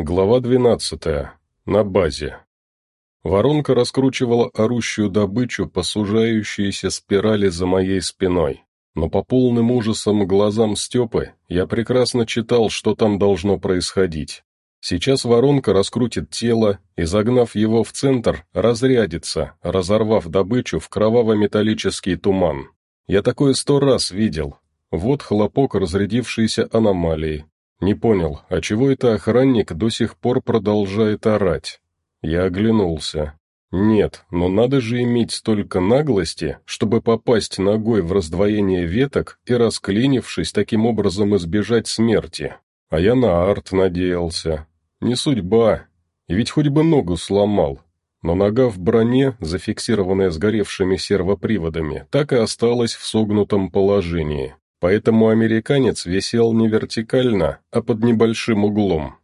Глава 12. На базе. Воронка раскручивала орущую добычу по сужающейся спирали за моей спиной. Но по полным ужасом глазам Степы я прекрасно читал, что там должно происходить. Сейчас воронка раскрутит тело и, загнав его в центр, разрядится, разорвав добычу в кроваво-металлический туман. Я такое сто раз видел. Вот хлопок разрядившейся аномалии, не понял, а чего это охранник до сих пор продолжает орать? Я оглянулся. Нет, но надо же иметь столько наглости, чтобы попасть ногой в раздвоение веток и, расклинившись, таким образом избежать смерти. А я на арт надеялся. Не судьба. И ведь хоть бы ногу сломал. Но нога в броне, зафиксированная сгоревшими сервоприводами, так и осталась в согнутом положении. Поэтому американец висел не вертикально, а под небольшим углом.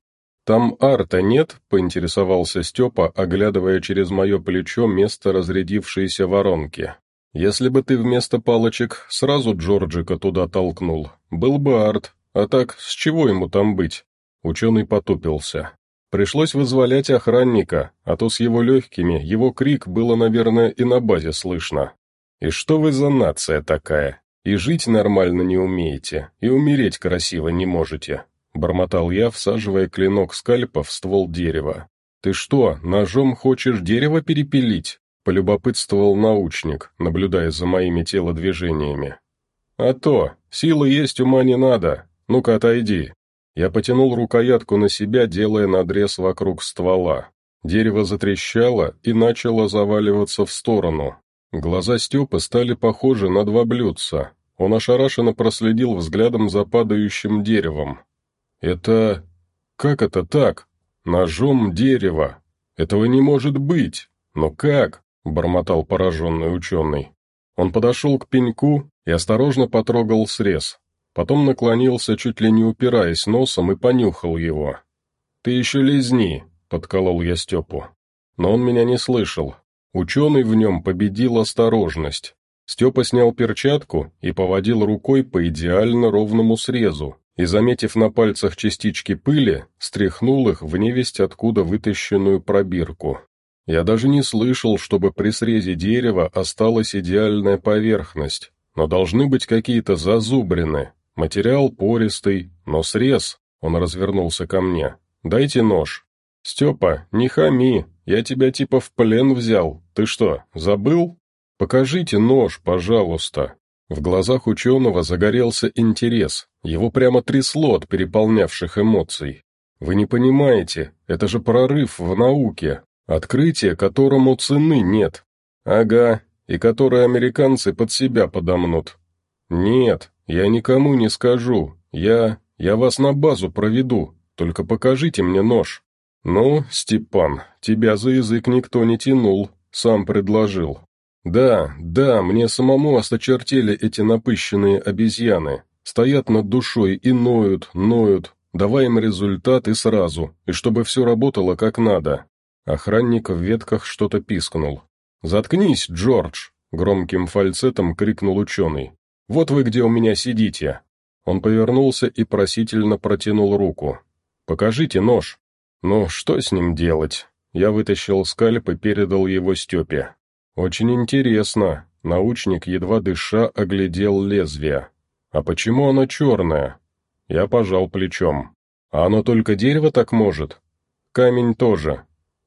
«Там арта нет?» — поинтересовался Степа, оглядывая через мое плечо место разрядившейся воронки. «Если бы ты вместо палочек сразу Джорджика туда толкнул, был бы арт, а так с чего ему там быть?» Ученый потупился. Пришлось вызволять охранника, а то с его легкими его крик было, наверное, и на базе слышно. «И что вы за нация такая? И жить нормально не умеете, и умереть красиво не можете», — бормотал я, всаживая клинок скальпа в ствол дерева. «Ты что, ножом хочешь дерево перепилить?» — полюбопытствовал научник, наблюдая за моими телодвижениями. «А то, силы есть, ума не надо. Ну-ка, отойди». Я потянул рукоятку на себя, делая надрез вокруг ствола. Дерево затрещало и начало заваливаться в сторону, Глаза Степы стали похожи на два блюдца. Он ошарашенно проследил взглядом за падающим деревом. «Это... как это так? Ножом дерево? Этого не может быть! Но как?» — бормотал пораженный ученый. Он подошел к пеньку и осторожно потрогал срез. Потом наклонился, чуть ли не упираясь носом, и понюхал его. «Ты еще лизни!» — подколол я Степу. Но он меня не слышал, Ученый в нем победил осторожность. Степа снял перчатку и поводил рукой по идеально ровному срезу, и, заметив на пальцах частички пыли, стряхнул их в невесть откуда вытащенную пробирку. Я даже не слышал, чтобы при срезе дерева осталась идеальная поверхность, но должны быть какие-то зазубрины. Материал пористый, но срез, он развернулся ко мне. «Дайте нож». «Степа, не хами, я тебя типа в плен взял. Ты что, забыл? Покажите нож, пожалуйста». В глазах ученого загорелся интерес, его прямо трясло от переполнявших эмоций. «Вы не понимаете, это же прорыв в науке, открытие, которому цены нет. Ага, и которое американцы под себя подомнут. Нет, я никому не скажу, я... я вас на базу проведу, только покажите мне нож». «Ну, Степан, тебя за язык никто не тянул, сам предложил. Да, да, мне самому осточертели эти напыщенные обезьяны. Стоят над душой и ноют, ноют. Давай им результат и сразу, и чтобы все работало как надо». Охранник в ветках что-то пискнул. «Заткнись, Джордж!» — громким фальцетом крикнул ученый. «Вот вы где у меня сидите!» Он повернулся и просительно протянул руку. «Покажите нож!» «Ну, что с ним делать?» Я вытащил скальп и передал его Степе. «Очень интересно». Научник, едва дыша, оглядел лезвие. «А почему оно черное?» Я пожал плечом. «А оно только дерево так может?» «Камень тоже».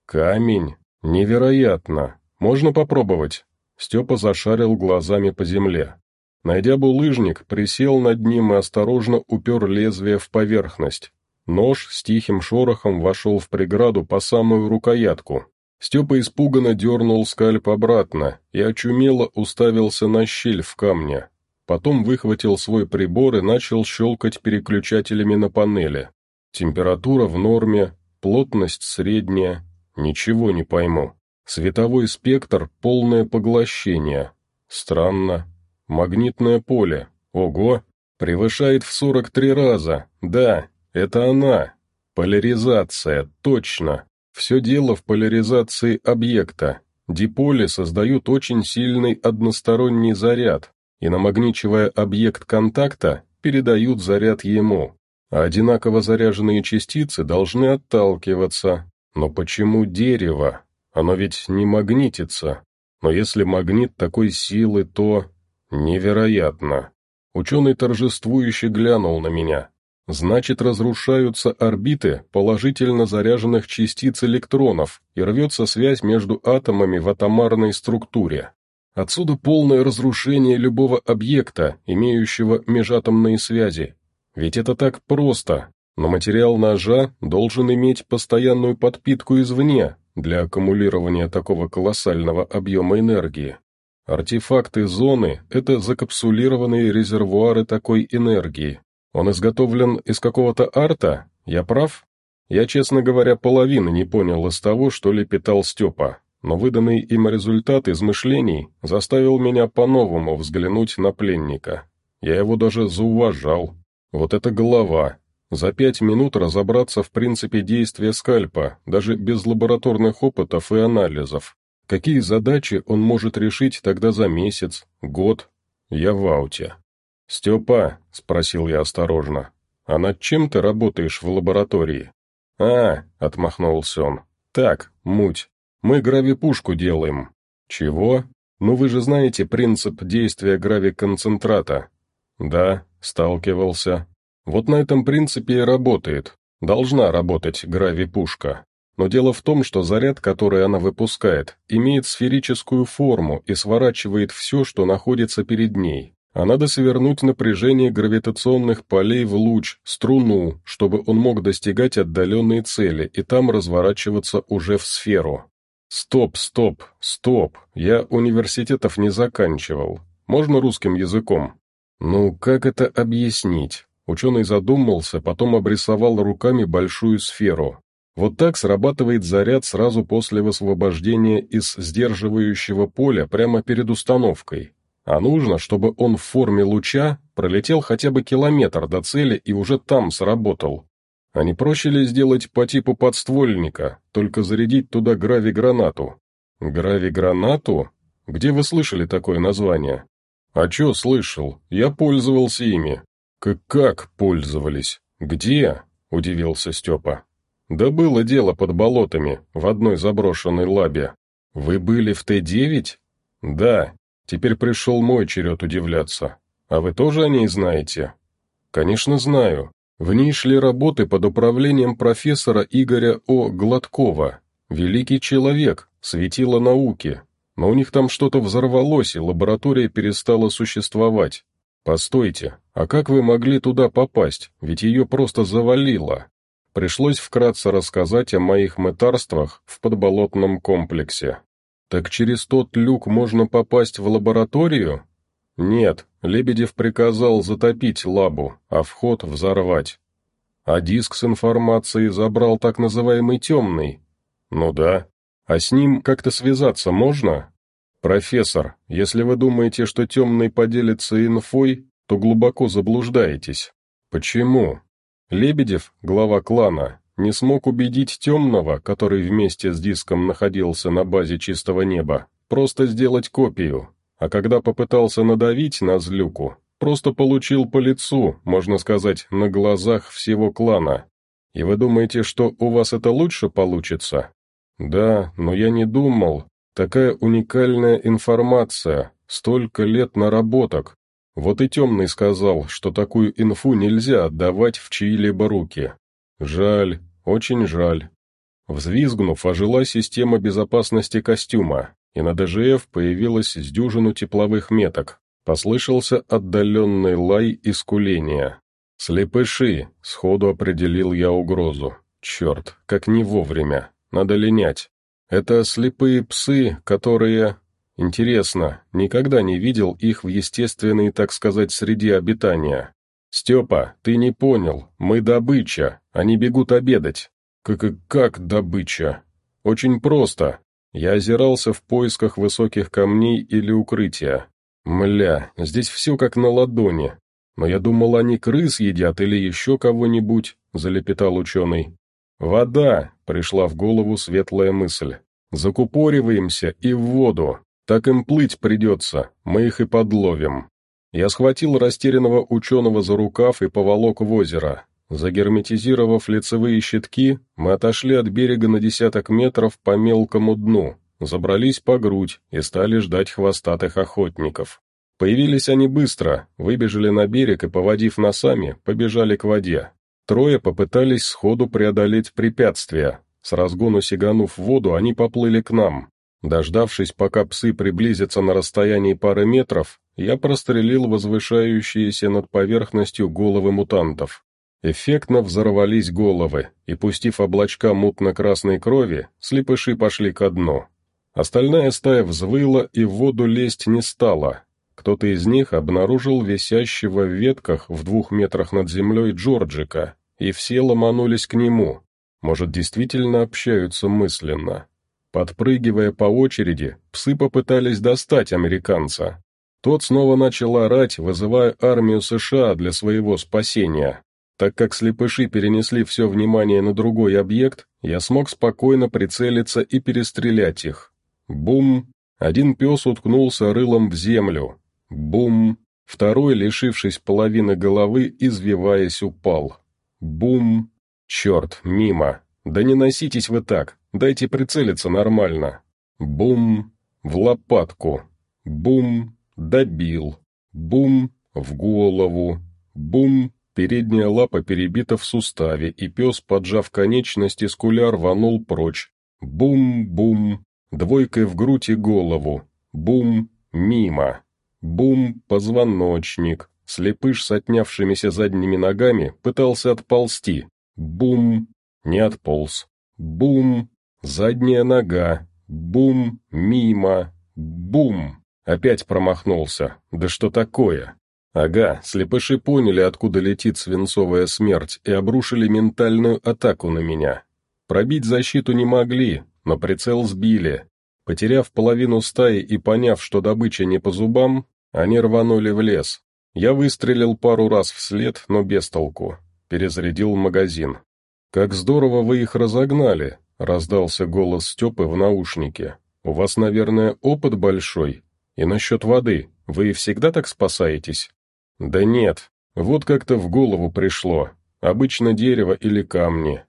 «Камень? Невероятно! Можно попробовать?» Степа зашарил глазами по земле. Найдя булыжник, присел над ним и осторожно упер лезвие в поверхность. Нож с тихим шорохом вошел в преграду по самую рукоятку. Степа испуганно дернул скальп обратно и очумело уставился на щель в камне. Потом выхватил свой прибор и начал щелкать переключателями на панели. Температура в норме, плотность средняя, ничего не пойму. Световой спектр — полное поглощение. Странно. Магнитное поле. Ого! Превышает в 43 раза. Да, это она. Поляризация, точно. Все дело в поляризации объекта. Диполи создают очень сильный односторонний заряд, и намагничивая объект контакта, передают заряд ему. а одинаково заряженные частицы должны отталкиваться. Но почему дерево? Оно ведь не магнитится. Но если магнит такой силы, то... Невероятно. Ученый торжествующе глянул на меня. Значит, разрушаются орбиты положительно заряженных частиц электронов и рвется связь между атомами в атомарной структуре. Отсюда полное разрушение любого объекта, имеющего межатомные связи. Ведь это так просто, но материал ножа должен иметь постоянную подпитку извне для аккумулирования такого колоссального объема энергии. Артефакты зоны – это закапсулированные резервуары такой энергии, он изготовлен из какого-то арта? Я прав? Я, честно говоря, половины не понял из того, что лепетал Степа, но выданный им результат измышлений заставил меня по-новому взглянуть на пленника. Я его даже зауважал. Вот это голова. За пять минут разобраться в принципе действия скальпа, даже без лабораторных опытов и анализов. Какие задачи он может решить тогда за месяц, год? Я в ауте. «Степа», — спросил я осторожно, — «а над чем ты работаешь в лаборатории?» «А», — отмахнулся он, — «так, муть, мы гравипушку делаем». «Чего? Ну вы же знаете принцип действия гравиконцентрата». «Да», — сталкивался. «Вот на этом принципе и работает. Должна работать гравипушка. Но дело в том, что заряд, который она выпускает, имеет сферическую форму и сворачивает все, что находится перед ней а надо свернуть напряжение гравитационных полей в луч, струну, чтобы он мог достигать отдаленные цели и там разворачиваться уже в сферу. Стоп, стоп, стоп, я университетов не заканчивал. Можно русским языком? Ну, как это объяснить? Ученый задумался, потом обрисовал руками большую сферу. Вот так срабатывает заряд сразу после высвобождения из сдерживающего поля прямо перед установкой. А нужно, чтобы он в форме луча пролетел хотя бы километр до цели и уже там сработал. А не проще ли сделать по типу подствольника, только зарядить туда грави-гранату? Грави-гранату? Где вы слышали такое название? А чё слышал? Я пользовался ими. Как как пользовались? Где? Удивился Степа. Да было дело под болотами, в одной заброшенной лабе. Вы были в Т-9? Да, Теперь пришел мой черед удивляться. А вы тоже о ней знаете? Конечно, знаю. В ней шли работы под управлением профессора Игоря О. Гладкова. Великий человек, светило науки. Но у них там что-то взорвалось, и лаборатория перестала существовать. Постойте, а как вы могли туда попасть, ведь ее просто завалило? Пришлось вкратце рассказать о моих мытарствах в подболотном комплексе. «Так через тот люк можно попасть в лабораторию?» «Нет, Лебедев приказал затопить лабу, а вход взорвать. А диск с информацией забрал так называемый темный?» «Ну да. А с ним как-то связаться можно?» «Профессор, если вы думаете, что темный поделится инфой, то глубоко заблуждаетесь. Почему?» Лебедев, глава клана, не смог убедить темного, который вместе с диском находился на базе чистого неба, просто сделать копию, а когда попытался надавить на злюку, просто получил по лицу, можно сказать, на глазах всего клана. И вы думаете, что у вас это лучше получится? Да, но я не думал. Такая уникальная информация, столько лет наработок. Вот и Темный сказал, что такую инфу нельзя отдавать в чьи-либо руки. Жаль, очень жаль. Взвизгнув, ожила система безопасности костюма, и на ДЖФ появилась с дюжину тепловых меток. Послышался отдаленный лай и скуление. «Слепыши!» — сходу определил я угрозу. «Черт, как не вовремя. Надо линять. Это слепые псы, которые...» Интересно, никогда не видел их в естественной, так сказать, среде обитания. «Степа, ты не понял, мы добыча, они бегут обедать». «Как, как добыча?» «Очень просто. Я озирался в поисках высоких камней или укрытия. Мля, здесь все как на ладони. Но я думал, они крыс едят или еще кого-нибудь», — залепетал ученый. «Вода!» — пришла в голову светлая мысль. «Закупориваемся и в воду. Так им плыть придется, мы их и подловим». Я схватил растерянного ученого за рукав и поволок в озеро. Загерметизировав лицевые щитки, мы отошли от берега на десяток метров по мелкому дну, забрались по грудь и стали ждать хвостатых охотников. Появились они быстро, выбежали на берег и, поводив носами, побежали к воде. Трое попытались сходу преодолеть препятствия. С разгону сиганув в воду, они поплыли к нам. Дождавшись, пока псы приблизятся на расстоянии пары метров, я прострелил возвышающиеся над поверхностью головы мутантов. Эффектно взорвались головы, и, пустив облачка мутно-красной крови, слепыши пошли ко дну. Остальная стая взвыла и в воду лезть не стала. Кто-то из них обнаружил висящего в ветках в двух метрах над землей Джорджика, и все ломанулись к нему. Может, действительно общаются мысленно. Подпрыгивая по очереди, псы попытались достать американца. Тот снова начал орать, вызывая армию США для своего спасения. Так как слепыши перенесли все внимание на другой объект, я смог спокойно прицелиться и перестрелять их. Бум! Один пес уткнулся рылом в землю. Бум! Второй, лишившись половины головы, извиваясь, упал. Бум! Черт, мимо! Да не носитесь вы так, дайте прицелиться нормально. Бум! В лопатку. Бум! Добил. Бум! В голову. Бум! Передняя лапа перебита в суставе, и пес, поджав конечности, скуля рванул прочь. Бум-бум, двойкой в грудь и голову. Бум, мимо. Бум, позвоночник. Слепыш с отнявшимися задними ногами пытался отползти. Бум, не отполз. Бум, задняя нога. Бум, мимо. Бум, опять промахнулся. Да что такое? Ага, слепыши поняли, откуда летит свинцовая смерть, и обрушили ментальную атаку на меня. Пробить защиту не могли, но прицел сбили. Потеряв половину стаи и поняв, что добыча не по зубам, они рванули в лес. Я выстрелил пару раз вслед, но без толку. Перезарядил магазин. «Как здорово вы их разогнали!» — раздался голос Степы в наушнике. «У вас, наверное, опыт большой. И насчет воды. Вы всегда так спасаетесь?» «Да нет, вот как-то в голову пришло. Обычно дерево или камни».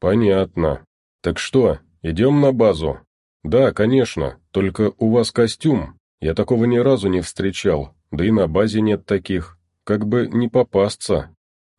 «Понятно. Так что, идем на базу?» «Да, конечно, только у вас костюм. Я такого ни разу не встречал, да и на базе нет таких. Как бы не попасться».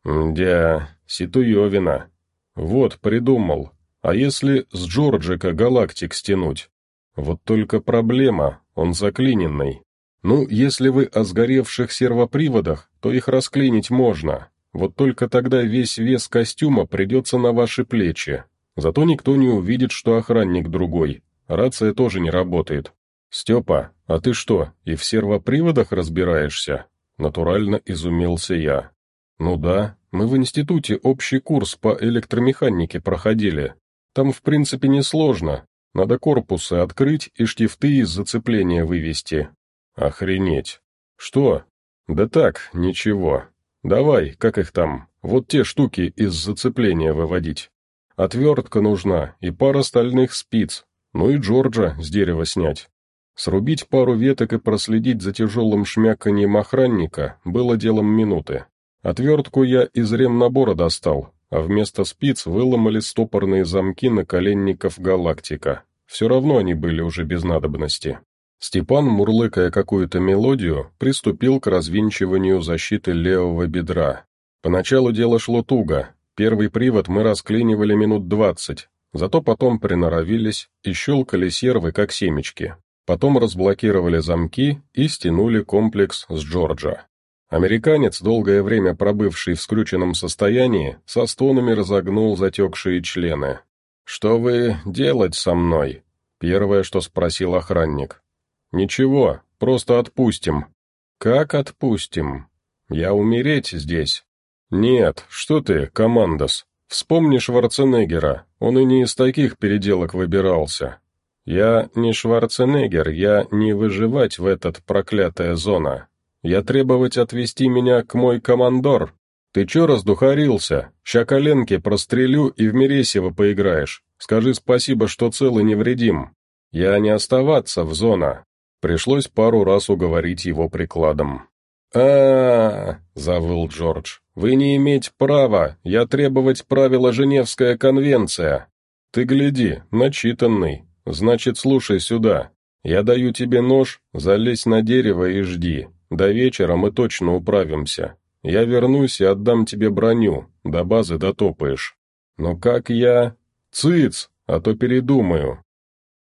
«Мдя, ситуевина. Вот, придумал. А если с Джорджика галактик стянуть? Вот только проблема, он заклиненный. Ну, если вы о сгоревших сервоприводах, то их расклинить можно. Вот только тогда весь вес костюма придется на ваши плечи. Зато никто не увидит, что охранник другой. Рация тоже не работает. Степа, а ты что, и в сервоприводах разбираешься? Натурально изумился я. Ну да, мы в институте общий курс по электромеханике проходили. Там в принципе несложно. Надо корпусы открыть и штифты из зацепления вывести. «Охренеть! Что? Да так, ничего. Давай, как их там, вот те штуки из зацепления выводить. Отвертка нужна и пара стальных спиц, ну и Джорджа с дерева снять. Срубить пару веток и проследить за тяжелым шмяканьем охранника было делом минуты. Отвертку я из ремнабора достал, а вместо спиц выломали стопорные замки наколенников «Галактика». Все равно они были уже без надобности. Степан, мурлыкая какую-то мелодию, приступил к развинчиванию защиты левого бедра. Поначалу дело шло туго, первый привод мы расклинивали минут двадцать, зато потом приноровились и щелкали сервы как семечки. Потом разблокировали замки и стянули комплекс с Джорджа. Американец, долгое время пробывший в скрюченном состоянии, со стонами разогнул затекшие члены. «Что вы делать со мной?» Первое, что спросил охранник. «Ничего, просто отпустим». «Как отпустим? Я умереть здесь?» «Нет, что ты, командос. Вспомни Шварценеггера, он и не из таких переделок выбирался. Я не Шварценеггер, я не выживать в этот проклятая зона. Я требовать отвести меня к мой командор. Ты чё раздухарился? Ща коленки прострелю и в Мересево поиграешь. Скажи спасибо, что цел и невредим. Я не оставаться в зона. Пришлось пару раз уговорить его прикладом. а, завыл Джордж. «Вы не имеете права, я требовать правила Женевская конвенция. Ты гляди, начитанный. Значит, слушай сюда. Я даю тебе нож, залезь на дерево и жди. До вечера мы точно управимся. Я вернусь и отдам тебе броню, до базы дотопаешь. Но как я... Цыц, а то передумаю.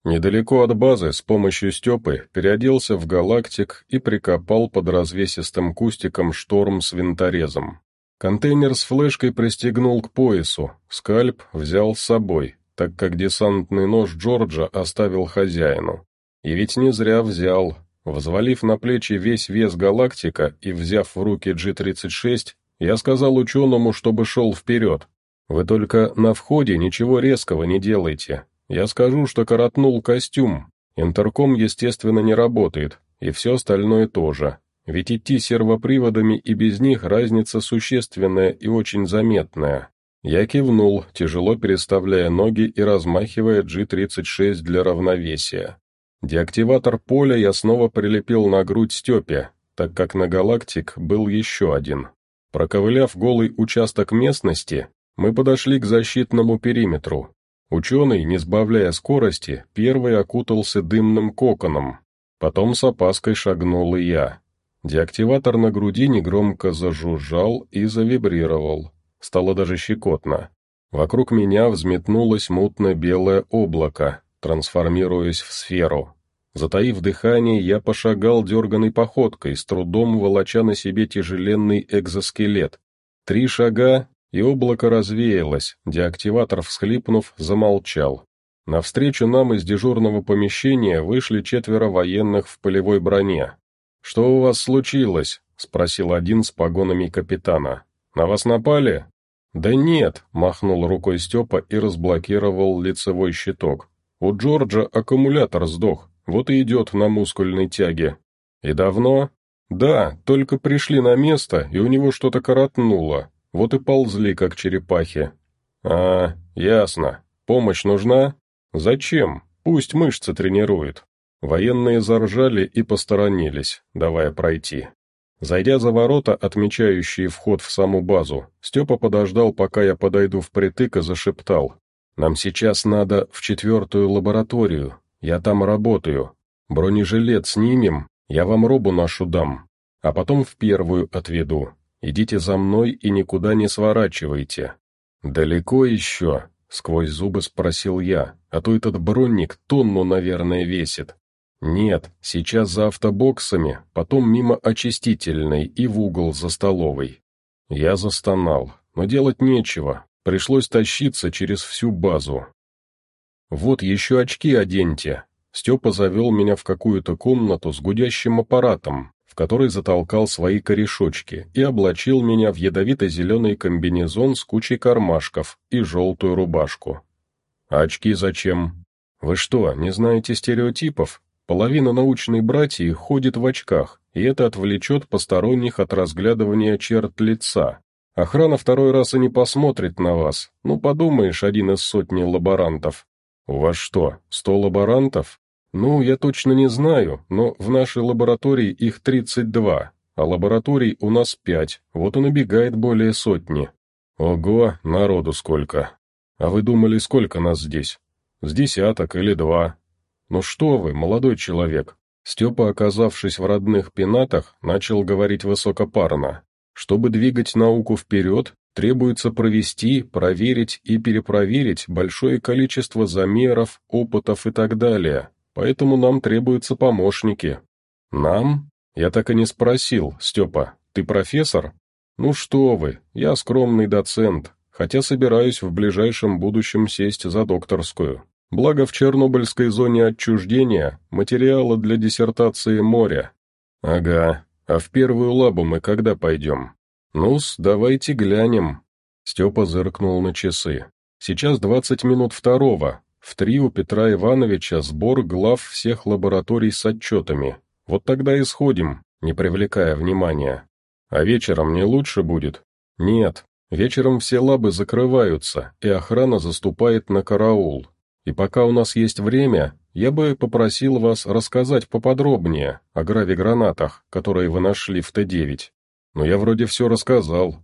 Недалеко от базы с помощью Степы переоделся в галактик и прикопал под развесистым кустиком шторм с винторезом. Контейнер с флешкой пристегнул к поясу, скальп взял с собой, так как десантный нож Джорджа оставил хозяину. И ведь не зря взял. Взвалив на плечи весь вес галактика и взяв в руки G-36, я сказал ученому, чтобы шел вперед. Вы только на входе ничего резкого не делайте, я скажу, что коротнул костюм. Интерком, естественно, не работает, и все остальное тоже. Ведь идти сервоприводами и без них разница существенная и очень заметная. Я кивнул, тяжело переставляя ноги и размахивая G-36 для равновесия. Деактиватор поля я снова прилепил на грудь Степе, так как на «Галактик» был еще один. Проковыляв голый участок местности, мы подошли к защитному периметру, Ученый, не сбавляя скорости, первый окутался дымным коконом. Потом с опаской шагнул и я. Деактиватор на груди негромко зажужжал и завибрировал. Стало даже щекотно. Вокруг меня взметнулось мутно-белое облако, трансформируясь в сферу. Затаив дыхание, я пошагал дерганой походкой, с трудом волоча на себе тяжеленный экзоскелет. Три шага, и облако развеялось, деактиватор, всхлипнув, замолчал. Навстречу нам из дежурного помещения вышли четверо военных в полевой броне. «Что у вас случилось?» — спросил один с погонами капитана. «На вас напали?» «Да нет», — махнул рукой Степа и разблокировал лицевой щиток. «У Джорджа аккумулятор сдох, вот и идет на мускульной тяге». «И давно?» «Да, только пришли на место, и у него что-то коротнуло. Вот и ползли, как черепахи. А, ясно. Помощь нужна? Зачем? Пусть мышцы тренирует. Военные заржали и посторонились, давая пройти. Зайдя за ворота, отмечающие вход в саму базу, Степа подождал, пока я подойду впритык и зашептал. «Нам сейчас надо в четвертую лабораторию. Я там работаю. Бронежилет снимем, я вам робу нашу дам. А потом в первую отведу. Идите за мной и никуда не сворачивайте». «Далеко еще?» — сквозь зубы спросил я, а то этот бронник тонну, наверное, весит. «Нет, сейчас за автобоксами, потом мимо очистительной и в угол за столовой». Я застонал, но делать нечего, пришлось тащиться через всю базу. «Вот еще очки оденьте». Степа завел меня в какую-то комнату с гудящим аппаратом, в который затолкал свои корешочки и облачил меня в ядовито-зеленый комбинезон с кучей кармашков и желтую рубашку. «А очки зачем? Вы что, не знаете стереотипов? Половина научной братьи ходит в очках, и это отвлечет посторонних от разглядывания черт лица. Охрана второй раз и не посмотрит на вас. Ну, подумаешь, один из сотни лаборантов. У вас что, сто лаборантов? «Ну, я точно не знаю, но в нашей лаборатории их 32, а лабораторий у нас пять, вот и набегает более сотни». «Ого, народу сколько! А вы думали, сколько нас здесь? С десяток или два?» «Ну что вы, молодой человек!» Степа, оказавшись в родных пенатах, начал говорить высокопарно. «Чтобы двигать науку вперед, требуется провести, проверить и перепроверить большое количество замеров, опытов и так далее, поэтому нам требуются помощники». «Нам?» Я так и не спросил, Степа, ты профессор? Ну что вы, я скромный доцент, хотя собираюсь в ближайшем будущем сесть за докторскую. Благо в Чернобыльской зоне отчуждения материала для диссертации моря. Ага, а в первую лабу мы когда пойдем? Ну-с, давайте глянем. Степа зыркнул на часы. Сейчас двадцать минут второго, в три у Петра Ивановича сбор глав всех лабораторий с отчетами. Вот тогда и сходим, не привлекая внимания. А вечером не лучше будет? Нет, вечером все лабы закрываются, и охрана заступает на караул. И пока у нас есть время, я бы попросил вас рассказать поподробнее о гравигранатах, которые вы нашли в Т-9. Но я вроде все рассказал.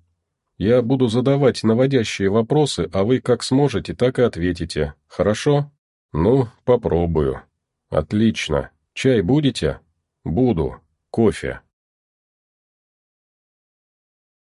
Я буду задавать наводящие вопросы, а вы как сможете, так и ответите. Хорошо? Ну, попробую. Отлично. Чай будете? Буду. Кофе.